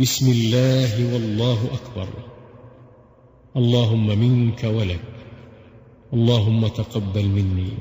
بسم الله والله أكبر. اللهم منك ولك. اللهم تقبل مني.